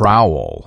trowel.